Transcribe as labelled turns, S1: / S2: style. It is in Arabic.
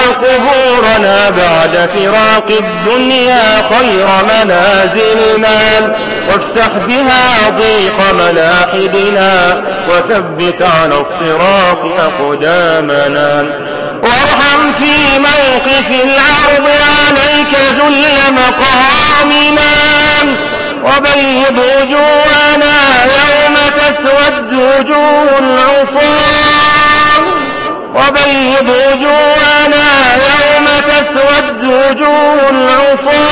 S1: واجعل قبورنا بعد فراق الدنيا خير منازلنا. وافسح بها ضيق ملاحدنا وثبت على الصراط أقدامنا. وارحم في موقف العرض عليك ذل مقامنا. وبيض وجوهنا يوم تسود وجوه العصام وجوه العصام